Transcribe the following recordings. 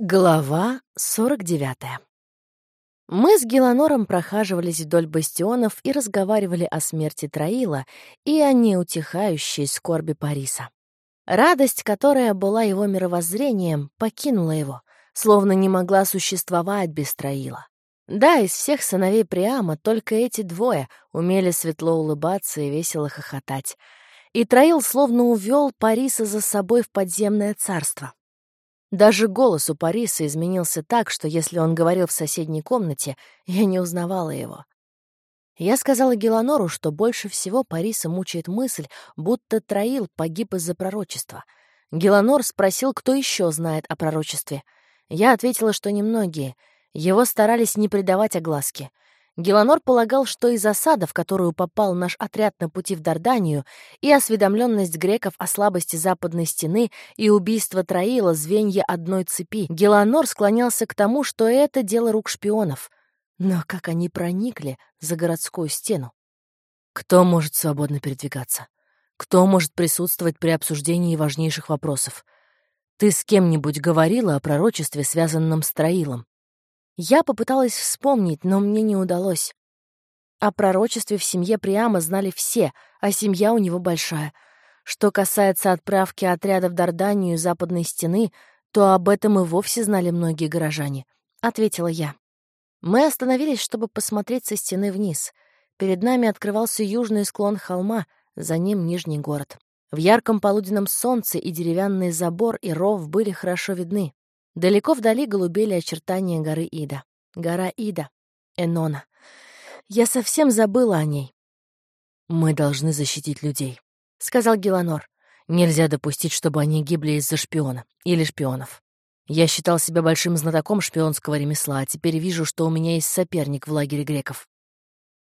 Глава 49. Мы с Геланором прохаживались вдоль бастионов и разговаривали о смерти Троила и о неутихающей скорби Париса. Радость, которая была его мировоззрением, покинула его, словно не могла существовать без Троила. Да, из всех сыновей Приама только эти двое умели светло улыбаться и весело хохотать. И Троил словно увел Париса за собой в подземное царство. Даже голос у Париса изменился так, что если он говорил в соседней комнате, я не узнавала его. Я сказала Геланору, что больше всего Париса мучает мысль, будто Троил погиб из-за пророчества. Геланор спросил, кто еще знает о пророчестве. Я ответила, что немногие. Его старались не придавать огласке. Геланор полагал, что и засада, в которую попал наш отряд на пути в Дарданию, и осведомленность греков о слабости западной стены и убийство Троила — звенья одной цепи. Геланор склонялся к тому, что это дело рук шпионов. Но как они проникли за городскую стену? Кто может свободно передвигаться? Кто может присутствовать при обсуждении важнейших вопросов? Ты с кем-нибудь говорила о пророчестве, связанном с Троилом? Я попыталась вспомнить, но мне не удалось. О пророчестве в семье Приама знали все, а семья у него большая. Что касается отправки отряда в Дарданию Западной Стены, то об этом и вовсе знали многие горожане, — ответила я. Мы остановились, чтобы посмотреть со стены вниз. Перед нами открывался южный склон холма, за ним нижний город. В ярком полуденном солнце и деревянный забор и ров были хорошо видны. Далеко вдали голубели очертания горы Ида. Гора Ида. Энона. Я совсем забыла о ней. «Мы должны защитить людей», — сказал Геланор. «Нельзя допустить, чтобы они гибли из-за шпиона или шпионов. Я считал себя большим знатоком шпионского ремесла, а теперь вижу, что у меня есть соперник в лагере греков.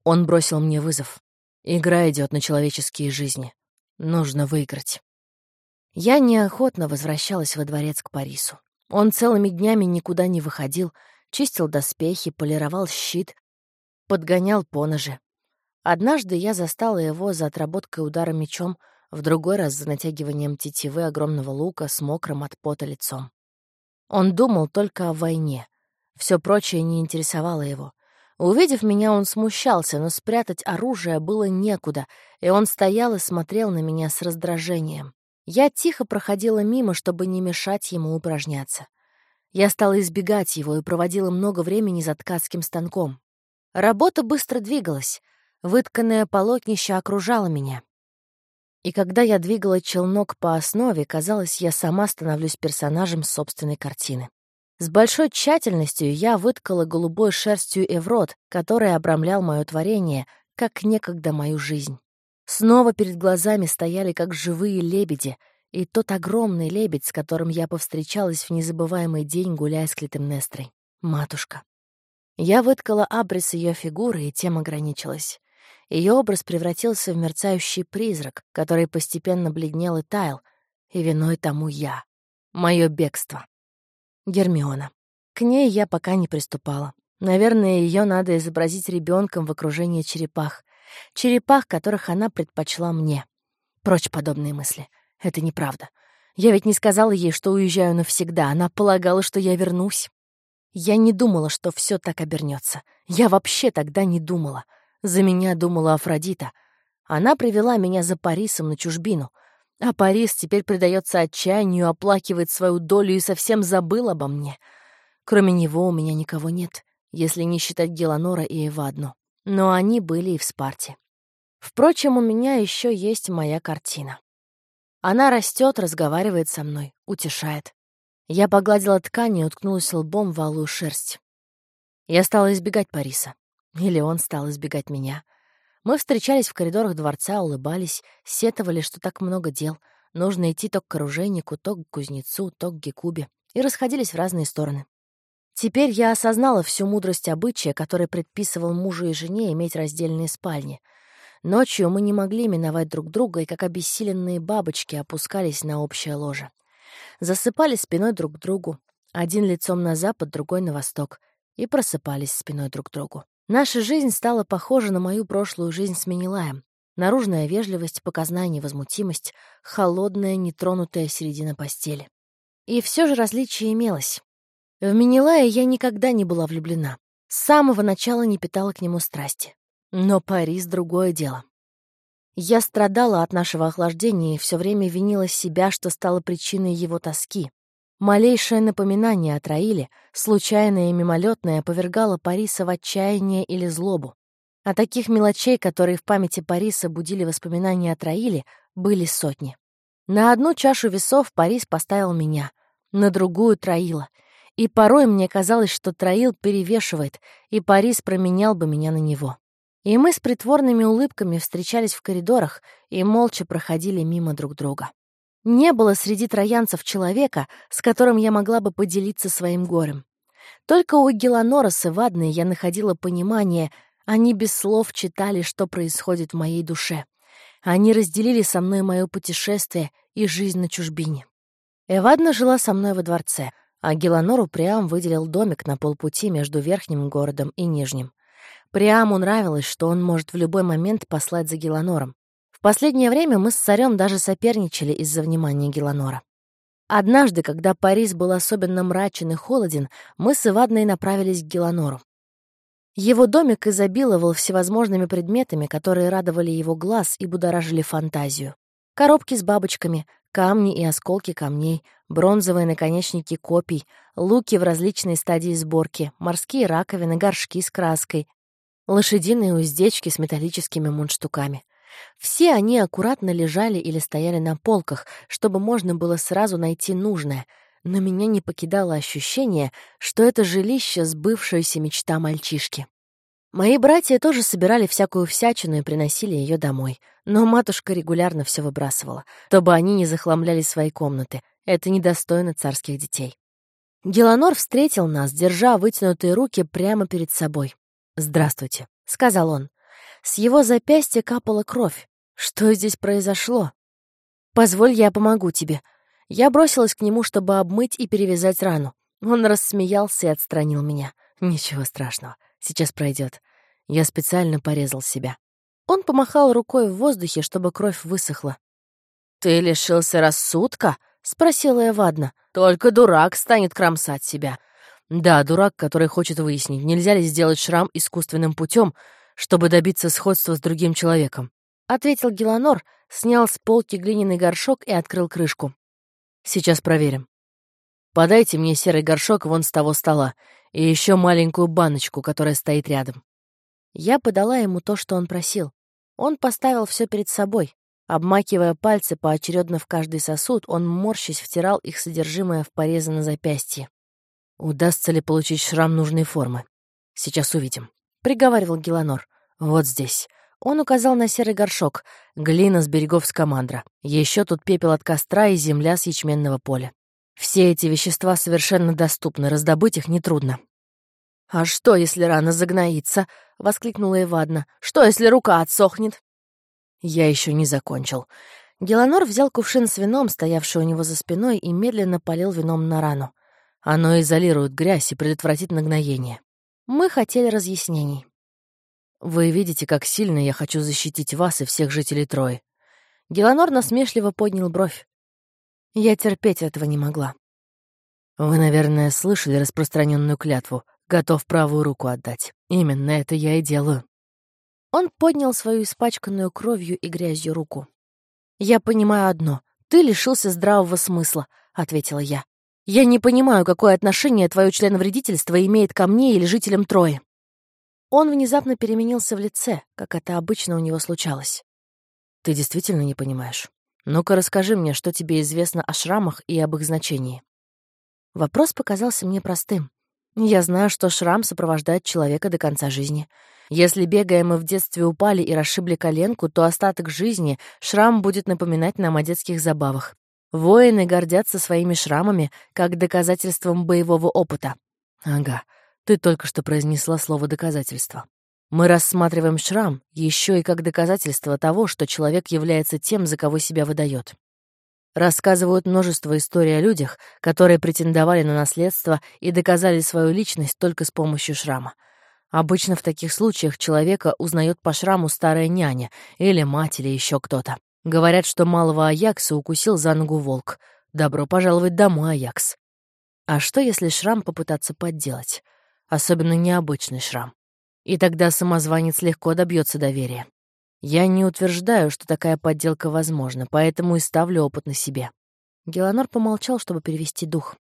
Он бросил мне вызов. Игра идет на человеческие жизни. Нужно выиграть». Я неохотно возвращалась во дворец к Парису. Он целыми днями никуда не выходил, чистил доспехи, полировал щит, подгонял поножи. Однажды я застала его за отработкой удара мечом, в другой раз за натягиванием тетивы огромного лука с мокрым от пота лицом. Он думал только о войне. Все прочее не интересовало его. Увидев меня, он смущался, но спрятать оружие было некуда, и он стоял и смотрел на меня с раздражением. Я тихо проходила мимо, чтобы не мешать ему упражняться. Я стала избегать его и проводила много времени за ткацким станком. Работа быстро двигалась, вытканное полотнище окружало меня. И когда я двигала челнок по основе, казалось, я сама становлюсь персонажем собственной картины. С большой тщательностью я выткала голубой шерстью эврот, который обрамлял мое творение, как некогда мою жизнь. Снова перед глазами стояли как живые лебеди, и тот огромный лебедь, с которым я повстречалась в незабываемый день, гуляя с Клитемнестрой. Матушка. Я выткала абрис ее фигуры, и тем ограничилась. Ее образ превратился в мерцающий призрак, который постепенно бледнел и таял, и виной тому я. Мое бегство. Гермиона. К ней я пока не приступала. Наверное, ее надо изобразить ребенком в окружении черепах черепах, которых она предпочла мне. Прочь подобные мысли. Это неправда. Я ведь не сказала ей, что уезжаю навсегда. Она полагала, что я вернусь. Я не думала, что все так обернется. Я вообще тогда не думала. За меня думала Афродита. Она привела меня за Парисом на чужбину. А Парис теперь предается отчаянию, оплакивает свою долю и совсем забыл обо мне. Кроме него у меня никого нет, если не считать Геланора и Эвадну но они были и в Спарте. Впрочем, у меня еще есть моя картина. Она растет, разговаривает со мной, утешает. Я погладила ткань и уткнулась лбом в алую шерсть. Я стала избегать Париса. Или он стал избегать меня. Мы встречались в коридорах дворца, улыбались, сетовали, что так много дел. Нужно идти то к оружейнику, то к кузнецу, то к Гекубе. И расходились в разные стороны. Теперь я осознала всю мудрость обычая, который предписывал мужу и жене иметь раздельные спальни. Ночью мы не могли миновать друг друга, и как обессиленные бабочки опускались на общее ложе. Засыпали спиной друг к другу, один лицом на запад, другой на восток, и просыпались спиной друг к другу. Наша жизнь стала похожа на мою прошлую жизнь с Менелаем. Наружная вежливость, показная невозмутимость, холодная, нетронутая середина постели. И все же различие имелось. В Минилая я никогда не была влюблена. С самого начала не питала к нему страсти. Но Парис — другое дело. Я страдала от нашего охлаждения и все время винила себя, что стала причиной его тоски. Малейшее напоминание о Троиле, случайное и мимолетное, повергало Париса в отчаяние или злобу. А таких мелочей, которые в памяти Париса будили воспоминания о Троиле, были сотни. На одну чашу весов Парис поставил меня, на другую — Троила. И порой мне казалось, что Троил перевешивает, и Парис променял бы меня на него. И мы с притворными улыбками встречались в коридорах и молча проходили мимо друг друга. Не было среди троянцев человека, с которым я могла бы поделиться своим горем. Только у Геланора с Ивадной я находила понимание, они без слов читали, что происходит в моей душе. Они разделили со мной мое путешествие и жизнь на чужбине. Эвадна жила со мной во дворце, а Геланору Приам выделил домик на полпути между верхним городом и нижним. Приаму нравилось, что он может в любой момент послать за Геланором. В последнее время мы с царем даже соперничали из-за внимания Геланора. Однажды, когда Парис был особенно мрачен и холоден, мы с Ивадной направились к Геланору. Его домик изобиловал всевозможными предметами, которые радовали его глаз и будоражили фантазию. Коробки с бабочками, камни и осколки камней, бронзовые наконечники копий, луки в различной стадии сборки, морские раковины, горшки с краской, лошадиные уздечки с металлическими мундштуками. Все они аккуратно лежали или стояли на полках, чтобы можно было сразу найти нужное, но меня не покидало ощущение, что это жилище — сбывшаяся мечта мальчишки. Мои братья тоже собирали всякую всячину и приносили ее домой, но матушка регулярно все выбрасывала, чтобы они не захламляли свои комнаты. Это недостойно царских детей. Геланор встретил нас, держа вытянутые руки прямо перед собой. «Здравствуйте», — сказал он. С его запястья капала кровь. Что здесь произошло? «Позволь, я помогу тебе». Я бросилась к нему, чтобы обмыть и перевязать рану. Он рассмеялся и отстранил меня. «Ничего страшного, сейчас пройдет. Я специально порезал себя». Он помахал рукой в воздухе, чтобы кровь высохла. «Ты лишился рассудка?» — спросила Эвадна. «Только дурак станет кромсать себя». «Да, дурак, который хочет выяснить, нельзя ли сделать шрам искусственным путем, чтобы добиться сходства с другим человеком», — ответил Геланор, снял с полки глиняный горшок и открыл крышку. «Сейчас проверим. Подайте мне серый горшок вон с того стола и еще маленькую баночку, которая стоит рядом». Я подала ему то, что он просил. Он поставил все перед собой. Обмакивая пальцы поочередно в каждый сосуд, он, морщись, втирал их содержимое в порезы на запястье. Удастся ли получить шрам нужной формы? Сейчас увидим. — приговаривал Геланор. «Вот здесь». Он указал на серый горшок. Глина с берегов Скамандра. Еще тут пепел от костра и земля с ячменного поля. Все эти вещества совершенно доступны, раздобыть их нетрудно. «А что, если рана загноится?» — воскликнула Ивадна. «Что, если рука отсохнет?» Я еще не закончил. Геланор взял кувшин с вином, стоявший у него за спиной, и медленно полил вином на рану. Оно изолирует грязь и предотвратит нагноение. Мы хотели разъяснений. «Вы видите, как сильно я хочу защитить вас и всех жителей Трои». Геланор насмешливо поднял бровь. Я терпеть этого не могла. Вы, наверное, слышали распространенную клятву «готов правую руку отдать». Именно это я и делаю. Он поднял свою испачканную кровью и грязью руку. «Я понимаю одно. Ты лишился здравого смысла», — ответила я. Я не понимаю, какое отношение твое членовредительство имеет ко мне или жителям Трои». Он внезапно переменился в лице, как это обычно у него случалось. «Ты действительно не понимаешь? Ну-ка расскажи мне, что тебе известно о шрамах и об их значении». Вопрос показался мне простым. Я знаю, что шрам сопровождает человека до конца жизни. Если, бегая, мы в детстве упали и расшибли коленку, то остаток жизни шрам будет напоминать нам о детских забавах. Воины гордятся своими шрамами как доказательством боевого опыта. Ага, ты только что произнесла слово «доказательство». Мы рассматриваем шрам еще и как доказательство того, что человек является тем, за кого себя выдает. Рассказывают множество историй о людях, которые претендовали на наследство и доказали свою личность только с помощью шрама. Обычно в таких случаях человека узнает по шраму старая няня или мать или еще кто-то. Говорят, что малого Аякса укусил за ногу волк. Добро пожаловать домой, Аякс. А что, если шрам попытаться подделать? Особенно необычный шрам. И тогда самозванец легко добьется доверия. Я не утверждаю, что такая подделка возможна, поэтому и ставлю опыт на себе. Геланор помолчал, чтобы перевести дух.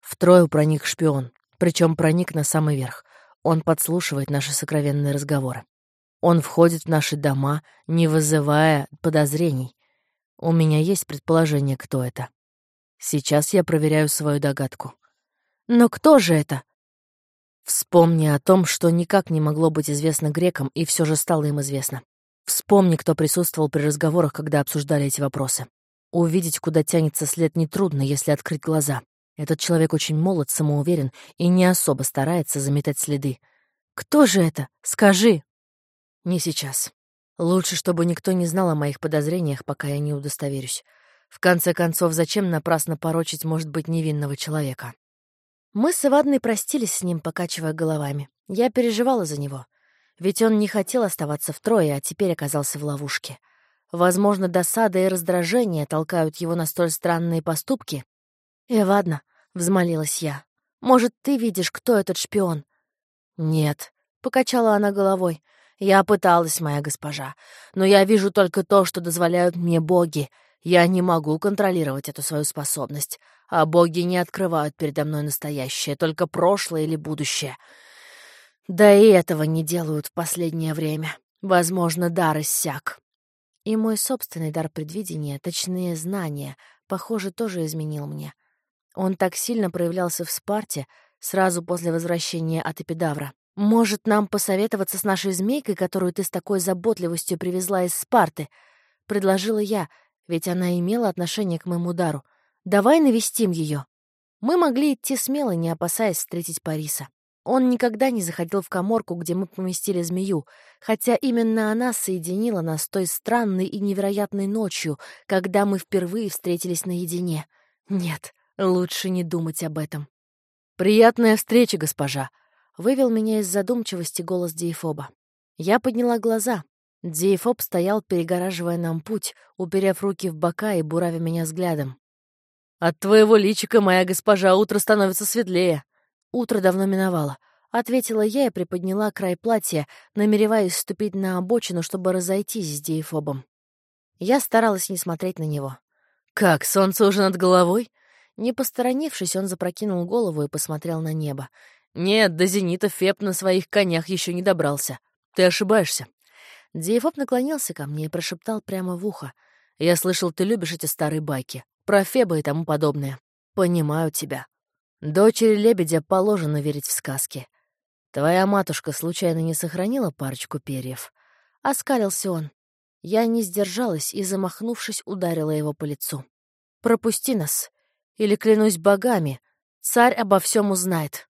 Втрою проник шпион, причем проник на самый верх. Он подслушивает наши сокровенные разговоры. Он входит в наши дома, не вызывая подозрений. У меня есть предположение, кто это. Сейчас я проверяю свою догадку. Но кто же это? Вспомни о том, что никак не могло быть известно грекам, и все же стало им известно. Вспомни, кто присутствовал при разговорах, когда обсуждали эти вопросы. Увидеть, куда тянется след, нетрудно, если открыть глаза. Этот человек очень молод, самоуверен и не особо старается заметать следы. «Кто же это? Скажи!» «Не сейчас. Лучше, чтобы никто не знал о моих подозрениях, пока я не удостоверюсь. В конце концов, зачем напрасно порочить, может быть, невинного человека? Мы с Ивадной простились с ним, покачивая головами. Я переживала за него. Ведь он не хотел оставаться втрое, а теперь оказался в ловушке. Возможно, досада и раздражение толкают его на столь странные поступки. «Эвадна», — взмолилась я, — «может, ты видишь, кто этот шпион?» «Нет», — покачала она головой. «Я пыталась, моя госпожа, но я вижу только то, что дозволяют мне боги, я не могу контролировать эту свою способность, а боги не открывают передо мной настоящее, только прошлое или будущее. Да и этого не делают в последнее время. Возможно, дар иссяк. И мой собственный дар предвидения, точнее, знания, похоже, тоже изменил мне. Он так сильно проявлялся в Спарте сразу после возвращения от Эпидавра. «Может, нам посоветоваться с нашей змейкой, которую ты с такой заботливостью привезла из Спарты?» — предложила я — ведь она имела отношение к моему удару. Давай навестим ее. Мы могли идти смело, не опасаясь встретить Париса. Он никогда не заходил в коморку, где мы поместили змею, хотя именно она соединила нас той странной и невероятной ночью, когда мы впервые встретились наедине. Нет, лучше не думать об этом. «Приятная встреча, госпожа!» — вывел меня из задумчивости голос Диефоба. Я подняла глаза. Дейфоб стоял, перегораживая нам путь, уперев руки в бока и буравя меня взглядом. «От твоего личика, моя госпожа, утро становится светлее». «Утро давно миновало», — ответила я и приподняла край платья, намереваясь вступить на обочину, чтобы разойтись с Дейфобом. Я старалась не смотреть на него. «Как, солнце уже над головой?» Не посторонившись, он запрокинул голову и посмотрел на небо. «Нет, до зенита Феб на своих конях еще не добрался. Ты ошибаешься. Диефоб наклонился ко мне и прошептал прямо в ухо. «Я слышал, ты любишь эти старые байки. Про Феба и тому подобное. Понимаю тебя. Дочери лебедя положено верить в сказки. Твоя матушка случайно не сохранила парочку перьев?» Оскалился он. Я не сдержалась и, замахнувшись, ударила его по лицу. «Пропусти нас, или, клянусь богами, царь обо всем узнает».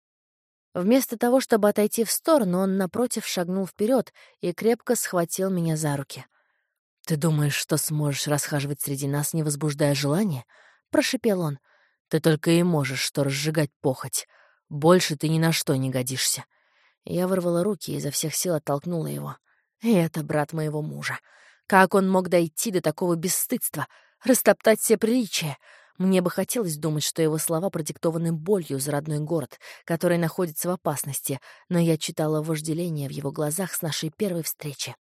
Вместо того, чтобы отойти в сторону, он, напротив, шагнул вперед и крепко схватил меня за руки. «Ты думаешь, что сможешь расхаживать среди нас, не возбуждая желания?» — прошипел он. «Ты только и можешь что разжигать похоть. Больше ты ни на что не годишься». Я вырвала руки и изо всех сил оттолкнула его. И это брат моего мужа. Как он мог дойти до такого бесстыдства? Растоптать все приличия? Мне бы хотелось думать, что его слова продиктованы болью за родной город, который находится в опасности, но я читала вожделение в его глазах с нашей первой встречи.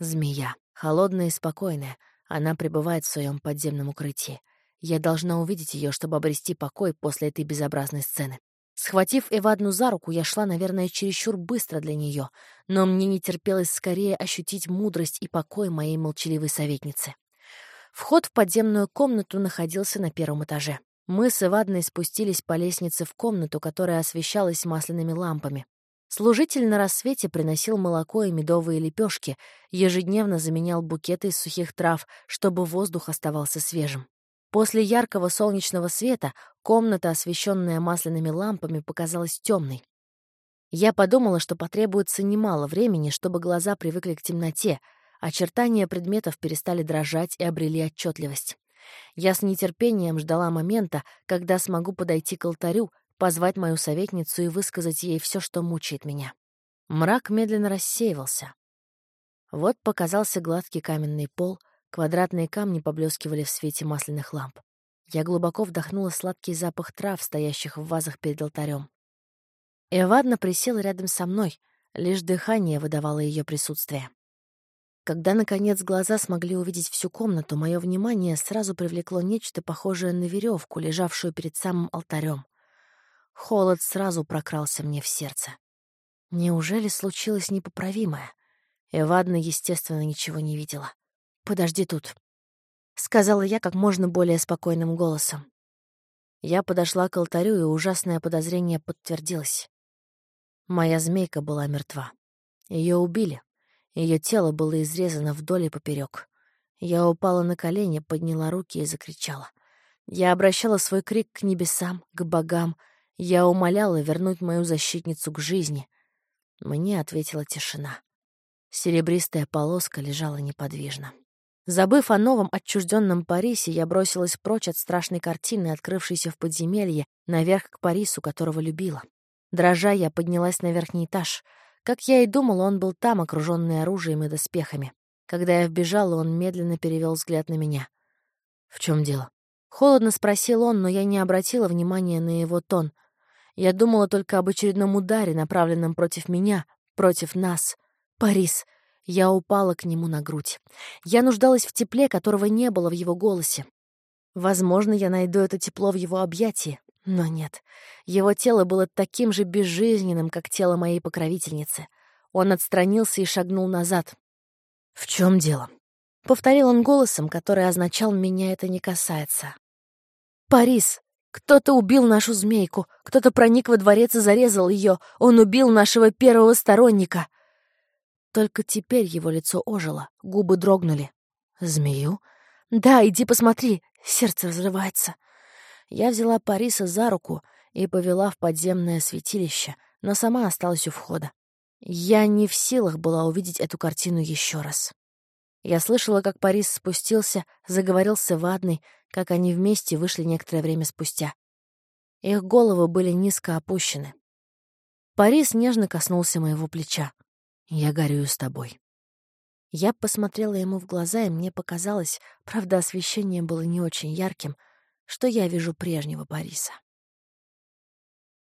Змея. Холодная и спокойная. Она пребывает в своем подземном укрытии. Я должна увидеть ее, чтобы обрести покой после этой безобразной сцены. Схватив Эвадну за руку, я шла, наверное, чересчур быстро для нее, но мне не терпелось скорее ощутить мудрость и покой моей молчаливой советницы. Вход в подземную комнату находился на первом этаже. Мы с Ивадной спустились по лестнице в комнату, которая освещалась масляными лампами. Служитель на рассвете приносил молоко и медовые лепешки, ежедневно заменял букеты из сухих трав, чтобы воздух оставался свежим. После яркого солнечного света комната, освещенная масляными лампами, показалась темной. Я подумала, что потребуется немало времени, чтобы глаза привыкли к темноте, Очертания предметов перестали дрожать и обрели отчетливость. Я с нетерпением ждала момента, когда смогу подойти к алтарю, позвать мою советницу и высказать ей все, что мучает меня. Мрак медленно рассеивался. Вот показался гладкий каменный пол, квадратные камни поблескивали в свете масляных ламп. Я глубоко вдохнула сладкий запах трав, стоящих в вазах перед алтарем. Эвадна присела рядом со мной, лишь дыхание выдавало ее присутствие. Когда, наконец, глаза смогли увидеть всю комнату, мое внимание сразу привлекло нечто похожее на веревку, лежавшую перед самым алтарем. Холод сразу прокрался мне в сердце. Неужели случилось непоправимое? Эвадна, естественно, ничего не видела. «Подожди тут», — сказала я как можно более спокойным голосом. Я подошла к алтарю, и ужасное подозрение подтвердилось. Моя змейка была мертва. Ее убили. Ее тело было изрезано вдоль и поперек. Я упала на колени, подняла руки и закричала. Я обращала свой крик к небесам, к богам. Я умоляла вернуть мою защитницу к жизни. Мне ответила тишина. Серебристая полоска лежала неподвижно. Забыв о новом отчужденном Парисе, я бросилась прочь от страшной картины, открывшейся в подземелье, наверх к Парису, которого любила. Дрожа, я поднялась на верхний этаж. Как я и думала, он был там, окруженный оружием и доспехами. Когда я вбежала, он медленно перевел взгляд на меня. «В чем дело?» Холодно спросил он, но я не обратила внимания на его тон. Я думала только об очередном ударе, направленном против меня, против нас. «Парис!» Я упала к нему на грудь. Я нуждалась в тепле, которого не было в его голосе. Возможно, я найду это тепло в его объятии, но нет. Его тело было таким же безжизненным, как тело моей покровительницы. Он отстранился и шагнул назад. «В чем дело?» — повторил он голосом, который означал «меня это не касается». «Парис! Кто-то убил нашу змейку, кто-то проник во дворец и зарезал ее. Он убил нашего первого сторонника!» Только теперь его лицо ожило, губы дрогнули. «Змею?» «Да, иди посмотри, сердце разрывается». Я взяла Париса за руку и повела в подземное святилище, но сама осталась у входа. Я не в силах была увидеть эту картину еще раз. Я слышала, как Парис спустился, заговорил с Эвадной, как они вместе вышли некоторое время спустя. Их головы были низко опущены. Парис нежно коснулся моего плеча. «Я горюю с тобой». Я посмотрела ему в глаза, и мне показалось, правда, освещение было не очень ярким — что я вижу прежнего Бориса.